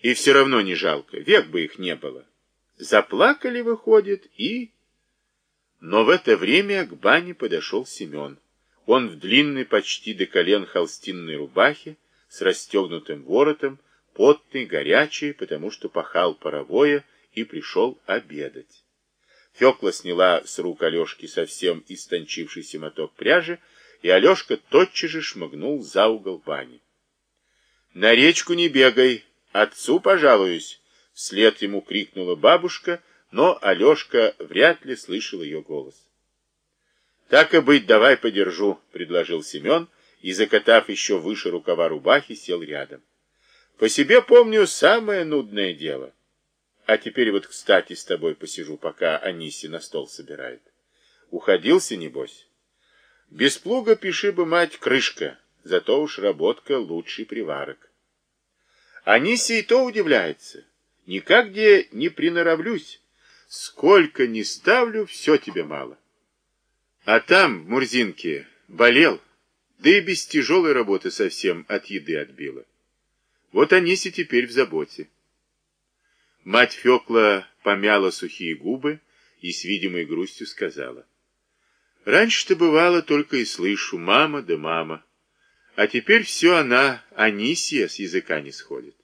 И все равно не жалко, век бы их не было. Заплакали, выходит, и... Но в это время к бане подошел Семен. Он в длинной, почти до колен холстинной рубахе, с расстегнутым воротом, потный, горячий, потому что пахал паровое и пришел обедать. Фекла сняла с рук Алешки совсем истончившийся моток пряжи, и Алешка тотчас же шмыгнул за угол бани. «На речку не бегай, отцу пожалуюсь!» Вслед ему крикнула бабушка, но Алешка вряд ли слышал ее голос. «Так и быть, давай подержу», — предложил Семен, и, закатав еще выше рукава рубахи, сел рядом. «По себе помню самое нудное дело. А теперь вот, кстати, с тобой посижу, пока Аниси на стол собирает. Уходился, небось?» Без плуга пиши бы, мать, крышка, зато уж работка лучший приварок. Анисия и то удивляется. Никак где не приноровлюсь. Сколько ни ставлю, все тебе мало. А там, в Мурзинке, болел, да и без тяжелой работы совсем от еды отбила. Вот Аниси теперь в заботе. Мать Фекла помяла сухие губы и с видимой грустью сказала. Раньше-то бывало только и слышу «мама да мама». А теперь все она, Анисия, с языка не сходит.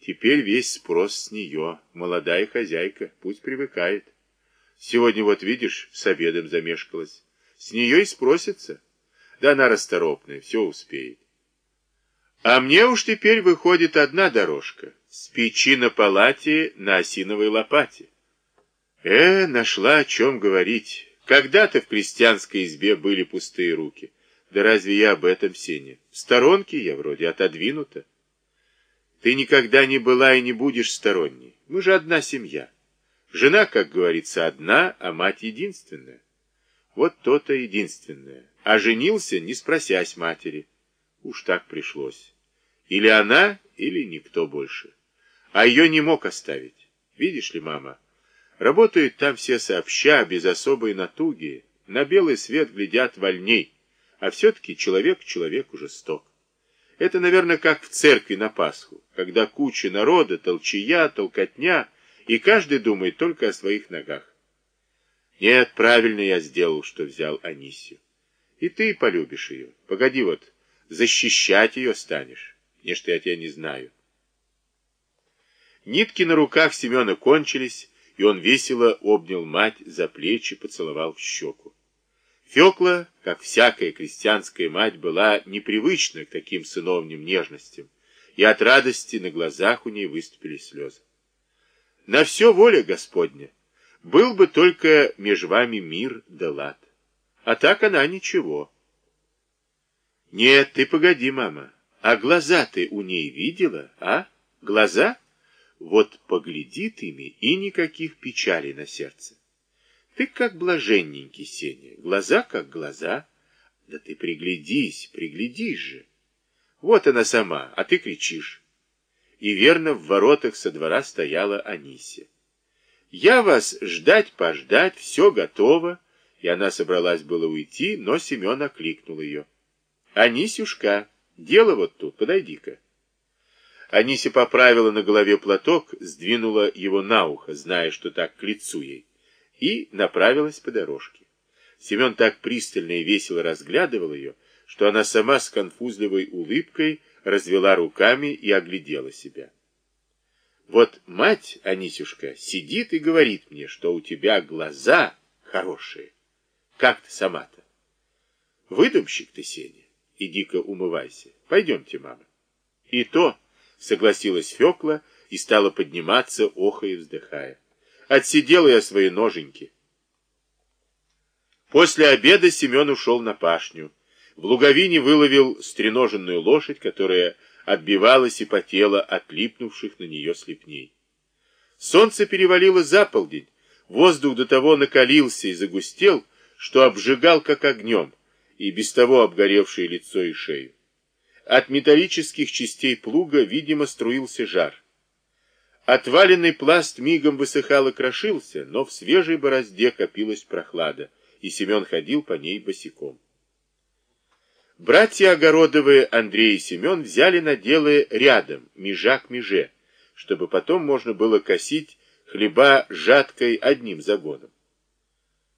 Теперь весь спрос с нее, молодая хозяйка, пусть привыкает. Сегодня вот видишь, с обедом замешкалась. С нее и спросится. Да она расторопная, все успеет. А мне уж теперь выходит одна дорожка. С печи на палате на осиновой лопате. Э, нашла о чем говорить. Когда-то в крестьянской избе были пустые руки. Да разве я об этом, Сеня? В сторонке я вроде отодвинута. Ты никогда не была и не будешь сторонней. Мы же одна семья. Жена, как говорится, одна, а мать единственная. Вот то-то единственное. А женился, не спросясь матери. Уж так пришлось. Или она, или никто больше. А ее не мог оставить. Видишь ли, мама, Работают там все сообща, без особой натуги, на белый свет глядят вольней, а все-таки человек человеку жесток. Это, наверное, как в церкви на Пасху, когда куча народа, толчая, толкотня, и каждый думает только о своих ногах. Нет, правильно я сделал, что взял Анисию. И ты полюбишь ее. Погоди вот, защищать ее станешь. Нечто я тебя не знаю. Нитки на руках Семена кончились, и он весело обнял мать за плечи, поцеловал в щеку. Фекла, как всякая крестьянская мать, была непривычна к таким сыновним нежностям, и от радости на глазах у ней выступили слезы. На все воля Господня, был бы только меж вами мир да лад. А так она ничего. Нет, ты погоди, мама, а глаза ты у ней видела, а? Глаза? Вот поглядит ими, и никаких печалей на сердце. Ты как блаженненький, Сеня, глаза как глаза. Да ты приглядись, приглядись же. Вот она сама, а ты кричишь. И верно, в воротах со двора стояла Анисия. Я вас ждать-пождать, все готово. И она собралась было уйти, но Семен окликнул ее. Анисюшка, дело вот тут, подойди-ка. Анися поправила на голове платок, сдвинула его на ухо, зная, что так к лицу ей, и направилась по дорожке. Семен так пристально и весело разглядывал ее, что она сама с конфузливой улыбкой развела руками и оглядела себя. Вот мать, Анисюшка, сидит и говорит мне, что у тебя глаза хорошие. Как ты сама-то? Выдумщик ты, Сеня. Иди-ка умывайся. Пойдемте, мама. И то... Согласилась Фекла и стала подниматься, охая и вздыхая. Отсидела я свои ноженьки. После обеда Семен ушел на пашню. В луговине выловил стреноженную лошадь, которая отбивалась и потела от липнувших на нее слепней. Солнце перевалило за полдень, воздух до того накалился и загустел, что обжигал как огнем, и без того обгоревшее лицо и шею. От металлических частей плуга, видимо, струился жар. Отваленный пласт мигом высыхал и крошился, но в свежей борозде копилась прохлада, и Семен ходил по ней босиком. Братья Огородовы Андрей и Семен взяли на дело рядом, межа к меже, чтобы потом можно было косить хлеба жаткой одним загоном.